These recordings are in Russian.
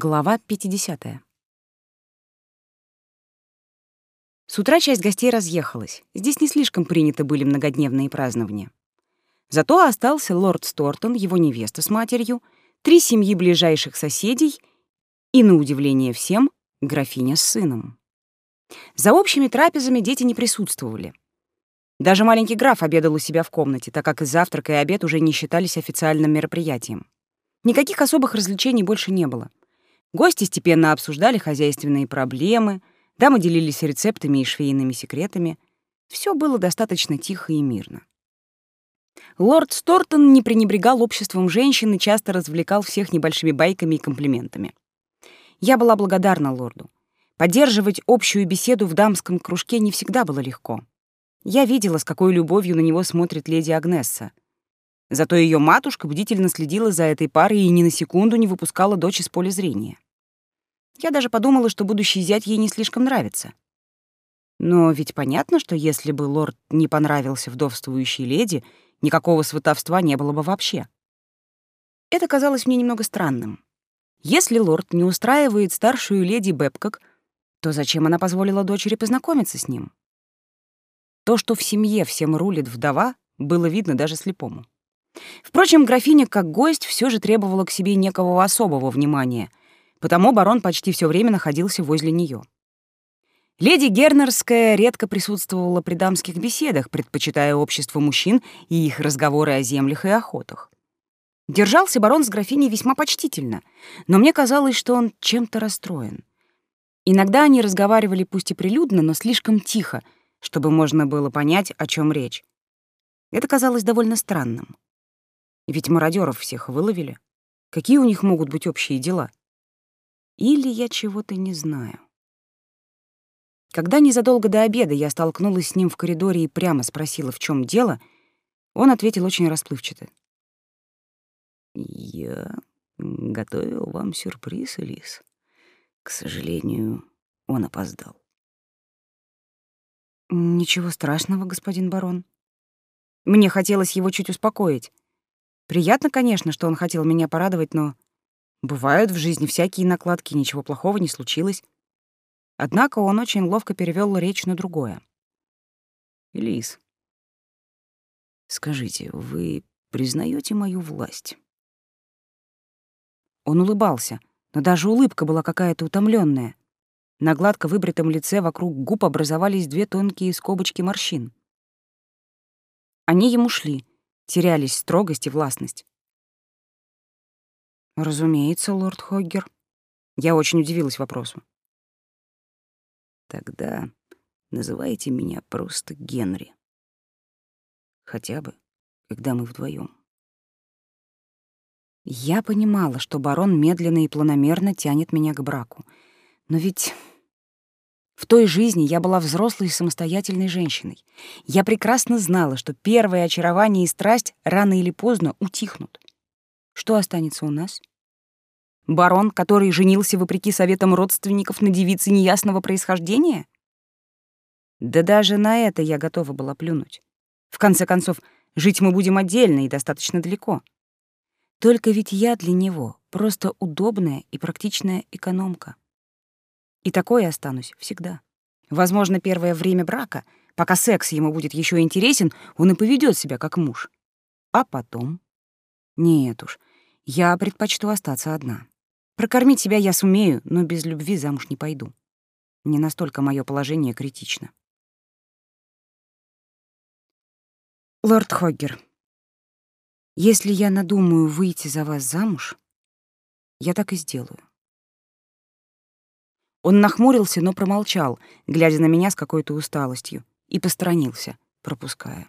Глава 50. С утра часть гостей разъехалась. Здесь не слишком приняты были многодневные празднования. Зато остался лорд Стортон, его невеста с матерью, три семьи ближайших соседей и, на удивление всем, графиня с сыном. За общими трапезами дети не присутствовали. Даже маленький граф обедал у себя в комнате, так как и завтрак, и обед уже не считались официальным мероприятием. Никаких особых развлечений больше не было. Гости степенно обсуждали хозяйственные проблемы — Дамы делились рецептами и швейными секретами. Все было достаточно тихо и мирно. Лорд Стортон не пренебрегал обществом женщин и часто развлекал всех небольшими байками и комплиментами. Я была благодарна лорду. Поддерживать общую беседу в дамском кружке не всегда было легко. Я видела, с какой любовью на него смотрит леди Агнесса. Зато ее матушка бдительно следила за этой парой и ни на секунду не выпускала дочь из поля зрения. Я даже подумала, что будущий зять ей не слишком нравится. Но ведь понятно, что если бы лорд не понравился вдовствующей леди, никакого сватовства не было бы вообще. Это казалось мне немного странным. Если лорд не устраивает старшую леди Бэбкок, то зачем она позволила дочери познакомиться с ним? То, что в семье всем рулит вдова, было видно даже слепому. Впрочем, графиня как гость все же требовала к себе некого особого внимания, потому барон почти все время находился возле нее. Леди Гернерская редко присутствовала при дамских беседах, предпочитая общество мужчин и их разговоры о землях и охотах. Держался барон с графиней весьма почтительно, но мне казалось, что он чем-то расстроен. Иногда они разговаривали пусть и прилюдно, но слишком тихо, чтобы можно было понять, о чем речь. Это казалось довольно странным. Ведь мародеров всех выловили. Какие у них могут быть общие дела? Или я чего-то не знаю. Когда незадолго до обеда я столкнулась с ним в коридоре и прямо спросила, в чем дело, он ответил очень расплывчато. «Я готовил вам сюрприз, Элис. К сожалению, он опоздал». «Ничего страшного, господин барон. Мне хотелось его чуть успокоить. Приятно, конечно, что он хотел меня порадовать, но Бывают в жизни всякие накладки, ничего плохого не случилось. Однако он очень ловко перевел речь на другое. Элис, скажите, вы признаете мою власть? Он улыбался, но даже улыбка была какая-то утомленная. На гладко выбритом лице вокруг губ образовались две тонкие скобочки морщин. Они ему шли, терялись строгость и властность. Разумеется, лорд Хоггер. Я очень удивилась вопросу. Тогда называйте меня просто Генри. Хотя бы, когда мы вдвоем. Я понимала, что барон медленно и планомерно тянет меня к браку. Но ведь в той жизни я была взрослой и самостоятельной женщиной. Я прекрасно знала, что первое очарование и страсть рано или поздно утихнут. Что останется у нас? Барон, который женился вопреки советам родственников на девице неясного происхождения? Да даже на это я готова была плюнуть. В конце концов, жить мы будем отдельно и достаточно далеко. Только ведь я для него просто удобная и практичная экономка. И такой останусь всегда. Возможно, первое время брака, пока секс ему будет еще интересен, он и поведет себя как муж. А потом? Нет уж, я предпочту остаться одна. Прокормить себя я сумею, но без любви замуж не пойду. Не настолько мое положение критично. Лорд Хоггер, если я надумаю выйти за вас замуж, я так и сделаю. Он нахмурился, но промолчал, глядя на меня с какой-то усталостью, и посторонился, пропуская.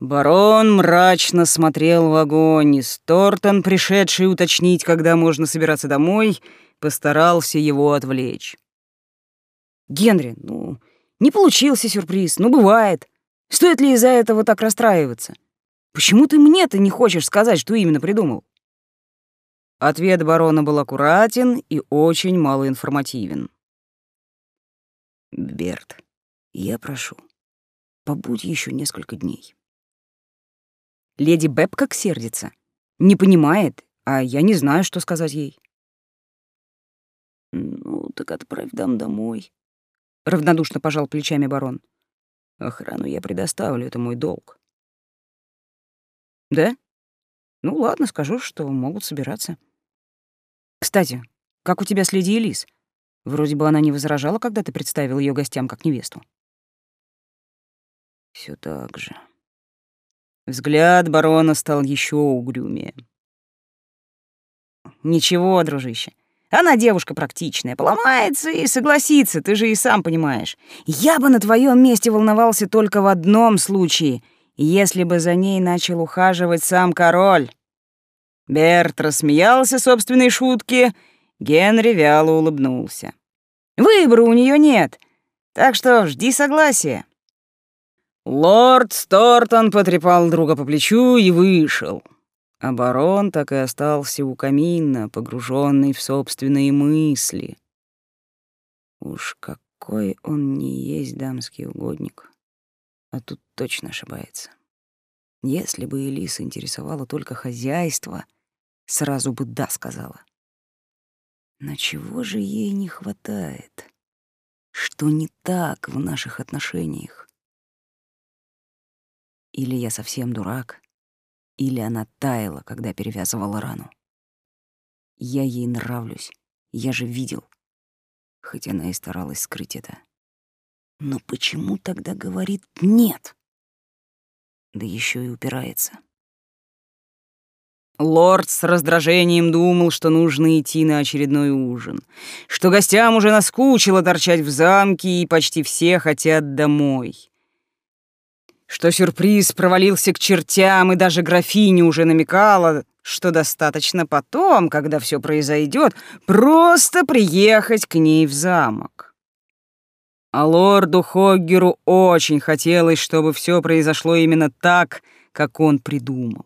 Барон мрачно смотрел в огонь, и Стортон, пришедший уточнить, когда можно собираться домой, постарался его отвлечь. «Генри, ну, не получился сюрприз, ну, бывает. Стоит ли из-за этого так расстраиваться? Почему ты мне-то не хочешь сказать, что именно придумал?» Ответ барона был аккуратен и очень малоинформативен. «Берт, я прошу, побудь еще несколько дней. Леди Бэб как сердится. Не понимает, А я не знаю, что сказать ей. Ну, так отправь дам домой. Равнодушно пожал плечами барон. Охрану я предоставлю, это мой долг. Да? Ну ладно, скажу, что могут собираться. Кстати, как у тебя с леди Элис? Вроде бы она не возражала, когда ты представил ее гостям как невесту. Все так же. Взгляд барона стал еще угрюмее. Ничего, дружище. Она девушка практичная, поломается и согласится, ты же и сам понимаешь. Я бы на твоем месте волновался только в одном случае, если бы за ней начал ухаживать сам король. Берт рассмеялся собственной шутке, Генри вяло улыбнулся. Выбора у нее нет, так что жди согласия. Лорд Стортон потрепал друга по плечу и вышел. А барон так и остался у камина, погруженный в собственные мысли. Уж какой он не есть дамский угодник. А тут точно ошибается. Если бы Элиса интересовала только хозяйство, сразу бы «да» сказала. Но чего же ей не хватает? Что не так в наших отношениях? Или я совсем дурак, или она таяла, когда перевязывала рану. Я ей нравлюсь, я же видел. Хоть она и старалась скрыть это. Но почему тогда говорит «нет»? Да еще и упирается. Лорд с раздражением думал, что нужно идти на очередной ужин, что гостям уже наскучило торчать в замке, и почти все хотят домой что сюрприз провалился к чертям, и даже графиня уже намекала, что достаточно потом, когда все произойдет, просто приехать к ней в замок. А лорду Хоггеру очень хотелось, чтобы все произошло именно так, как он придумал.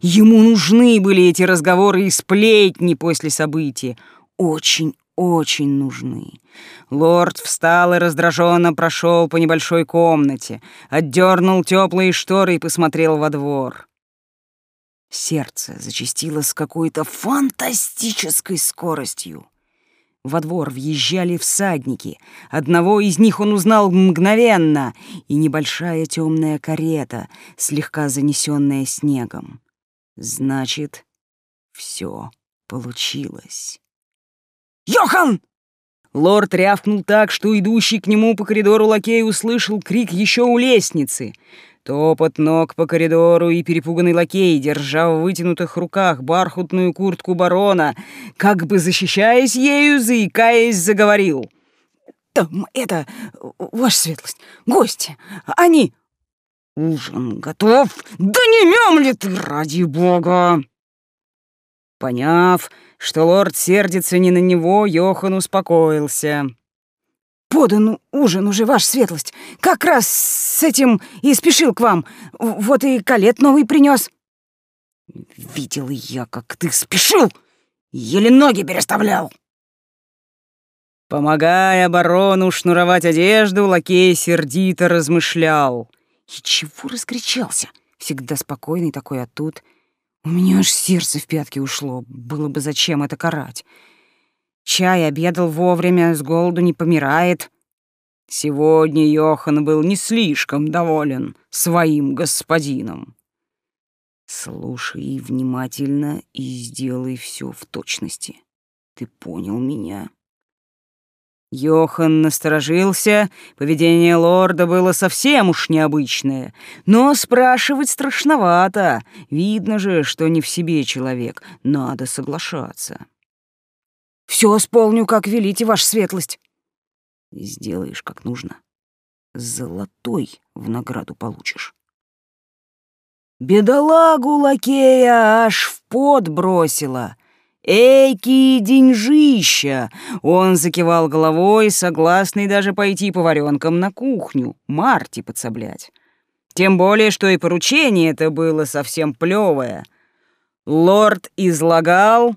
Ему нужны были эти разговоры и сплетни после события. Очень очень нужны. Лорд встал и раздраженно прошел по небольшой комнате, отдернул теплые шторы и посмотрел во двор. Сердце зачастило с какой-то фантастической скоростью. Во двор въезжали всадники. Одного из них он узнал мгновенно, и небольшая темная карета, слегка занесенная снегом. Значит, все получилось. «Йохан!» Лорд рявкнул так, что идущий к нему по коридору лакей услышал крик еще у лестницы. Топот ног по коридору и перепуганный лакей, держа в вытянутых руках бархатную куртку барона, как бы защищаясь ею, заикаясь, заговорил. «Там это, ваша светлость, гости, они...» «Ужин готов? Да не мем ли ты, ради бога!» Поняв, что лорд сердится не на него, Йохан успокоился. «Подан ужин уже, ваша светлость. Как раз с этим и спешил к вам. Вот и калет новый принес. «Видел я, как ты спешил, еле ноги переставлял». Помогая барону шнуровать одежду, лакей сердито размышлял. «И чего раскричался? Всегда спокойный такой, а тут...» У меня аж сердце в пятки ушло. Было бы зачем это карать. Чай обедал вовремя, с голоду не помирает. Сегодня Йохан был не слишком доволен своим господином. Слушай внимательно и сделай все в точности. Ты понял меня? Йохан насторожился, поведение лорда было совсем уж необычное, но спрашивать страшновато, видно же, что не в себе человек, надо соглашаться. «Все исполню, как велите, ваша светлость». «Сделаешь, как нужно. Золотой в награду получишь». Бедолагу лакея аж в пот бросила — «Эйки деньжища!» Он закивал головой, согласный даже пойти по варенкам на кухню, Марти подсоблять. Тем более, что и поручение это было совсем плевое. Лорд излагал,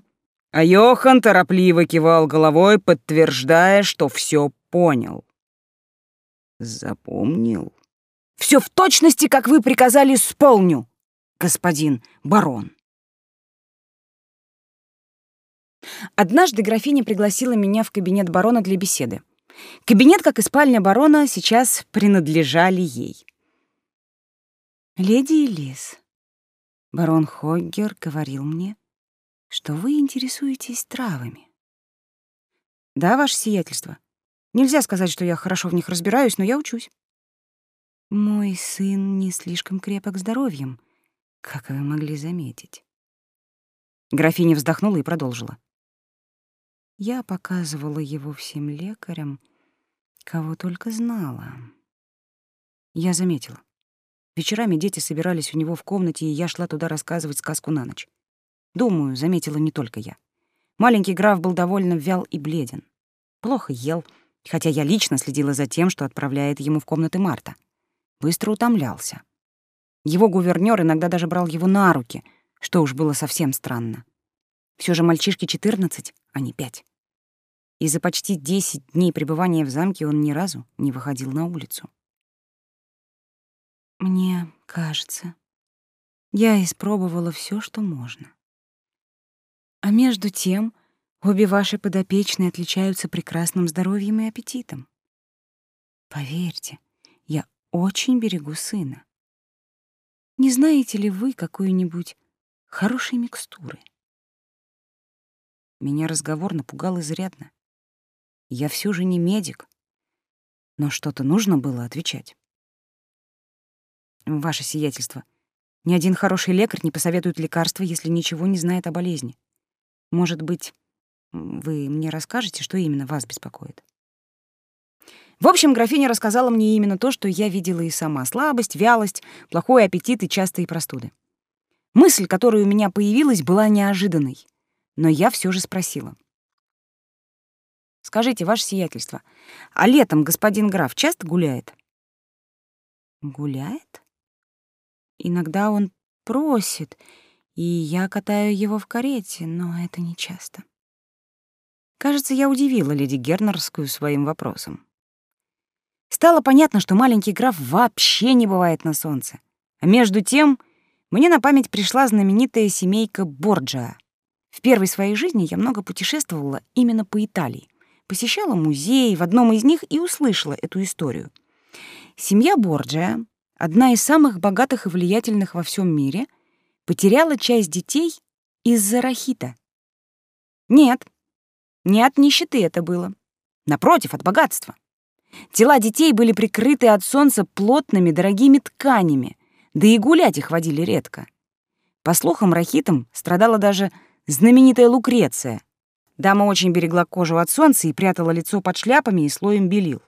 а Йохан торопливо кивал головой, подтверждая, что все понял. Запомнил. Все в точности, как вы приказали, исполню, господин барон. Однажды графиня пригласила меня в кабинет барона для беседы. Кабинет, как и спальня барона, сейчас принадлежали ей. «Леди Элис, барон Хоггер говорил мне, что вы интересуетесь травами». «Да, ваше сиятельство. Нельзя сказать, что я хорошо в них разбираюсь, но я учусь». «Мой сын не слишком крепок здоровьем, как вы могли заметить». Графиня вздохнула и продолжила. Я показывала его всем лекарям, кого только знала. Я заметила. Вечерами дети собирались у него в комнате, и я шла туда рассказывать сказку на ночь. Думаю, заметила не только я. Маленький граф был довольно вял и бледен. Плохо ел, хотя я лично следила за тем, что отправляет ему в комнаты Марта. Быстро утомлялся. Его гувернёр иногда даже брал его на руки, что уж было совсем странно. Все же мальчишке 14, а не 5. И за почти 10 дней пребывания в замке он ни разу не выходил на улицу. Мне кажется, я испробовала все, что можно. А между тем, обе ваши подопечные отличаются прекрасным здоровьем и аппетитом. Поверьте, я очень берегу сына. Не знаете ли вы какой-нибудь хорошей микстуры? Меня разговор напугал изрядно. Я все же не медик, но что-то нужно было отвечать. Ваше сиятельство, ни один хороший лекарь не посоветует лекарства, если ничего не знает о болезни. Может быть, вы мне расскажете, что именно вас беспокоит? В общем, графиня рассказала мне именно то, что я видела и сама. Слабость, вялость, плохой аппетит и частые простуды. Мысль, которая у меня появилась, была неожиданной. Но я все же спросила. «Скажите, ваше сиятельство, а летом господин граф часто гуляет?» «Гуляет? Иногда он просит, и я катаю его в карете, но это не часто». Кажется, я удивила леди Гернерскую своим вопросом. Стало понятно, что маленький граф вообще не бывает на солнце. А между тем мне на память пришла знаменитая семейка Борджиа. В первой своей жизни я много путешествовала именно по Италии. Посещала музеи, в одном из них и услышала эту историю. Семья Борджиа, одна из самых богатых и влиятельных во всем мире, потеряла часть детей из-за рахита. Нет, не от нищеты это было. Напротив, от богатства. Тела детей были прикрыты от солнца плотными дорогими тканями, да и гулять их водили редко. По слухам, рахитом страдала даже знаменитая Лукреция. Дама очень берегла кожу от солнца и прятала лицо под шляпами и слоем белил.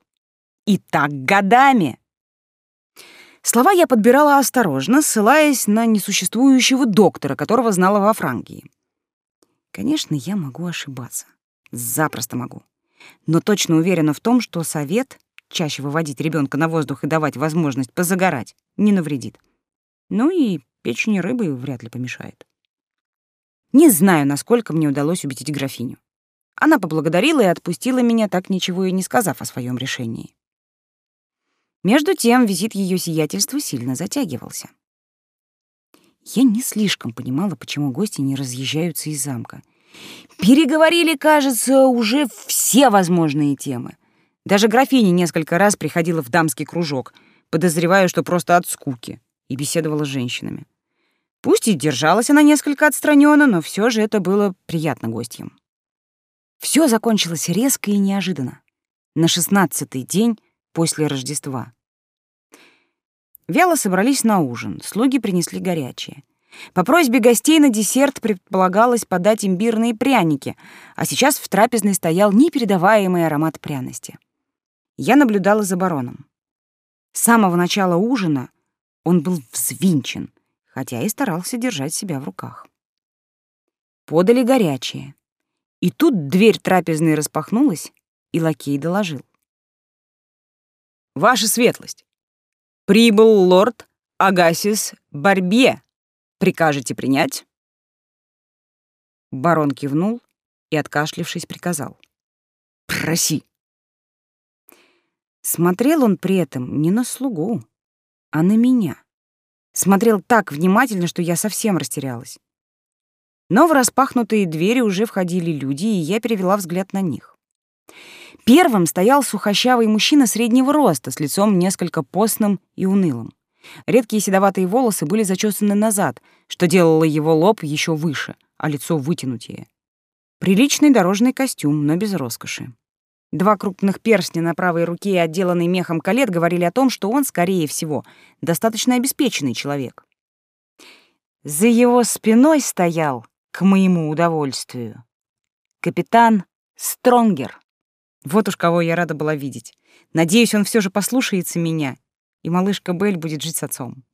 И так годами! Слова я подбирала осторожно, ссылаясь на несуществующего доктора, которого знала во Франкии. Конечно, я могу ошибаться. Запросто могу. Но точно уверена в том, что совет чаще выводить ребенка на воздух и давать возможность позагорать не навредит. Ну и печени рыбы вряд ли помешает. Не знаю, насколько мне удалось убедить графиню. Она поблагодарила и отпустила меня, так ничего и не сказав о своем решении. Между тем визит ее сиятельства сильно затягивался. Я не слишком понимала, почему гости не разъезжаются из замка. Переговорили, кажется, уже все возможные темы. Даже графиня несколько раз приходила в дамский кружок, подозревая, что просто от скуки, и беседовала с женщинами. Пусть и держалась она несколько отстраненно, но все же это было приятно гостям. Все закончилось резко и неожиданно. На шестнадцатый день после Рождества. Вяло собрались на ужин, слуги принесли горячее. По просьбе гостей на десерт предполагалось подать имбирные пряники, а сейчас в трапезной стоял непередаваемый аромат пряности. Я наблюдала за бароном. С самого начала ужина он был взвинчен, хотя и старался держать себя в руках. Подали горячее. И тут дверь трапезной распахнулась, и лакей доложил. «Ваша светлость! Прибыл лорд Агасис Барбье. Прикажете принять?» Барон кивнул и, откашлившись, приказал. «Проси!» Смотрел он при этом не на слугу, а на меня смотрел так внимательно, что я совсем растерялась. Но в распахнутые двери уже входили люди, и я перевела взгляд на них. Первым стоял сухощавый мужчина среднего роста, с лицом несколько постным и унылым. Редкие седоватые волосы были зачесаны назад, что делало его лоб еще выше, а лицо вытянутее. Приличный дорожный костюм, но без роскоши. Два крупных перстня на правой руке и отделанный мехом колет говорили о том, что он, скорее всего, достаточно обеспеченный человек. За его спиной стоял, к моему удовольствию, капитан Стронгер. Вот уж кого я рада была видеть. Надеюсь, он все же послушается меня, и малышка Белль будет жить с отцом.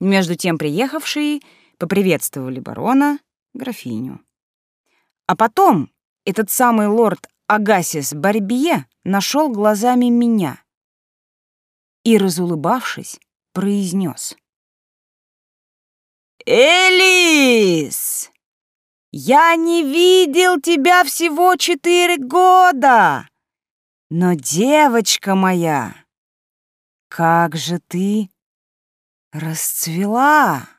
Между тем приехавшие поприветствовали барона, графиню. А потом этот самый лорд Агасис Барбие нашел глазами меня и, разулыбавшись, произнес: «Элис, я не видел тебя всего четыре года, но, девочка моя, как же ты расцвела!»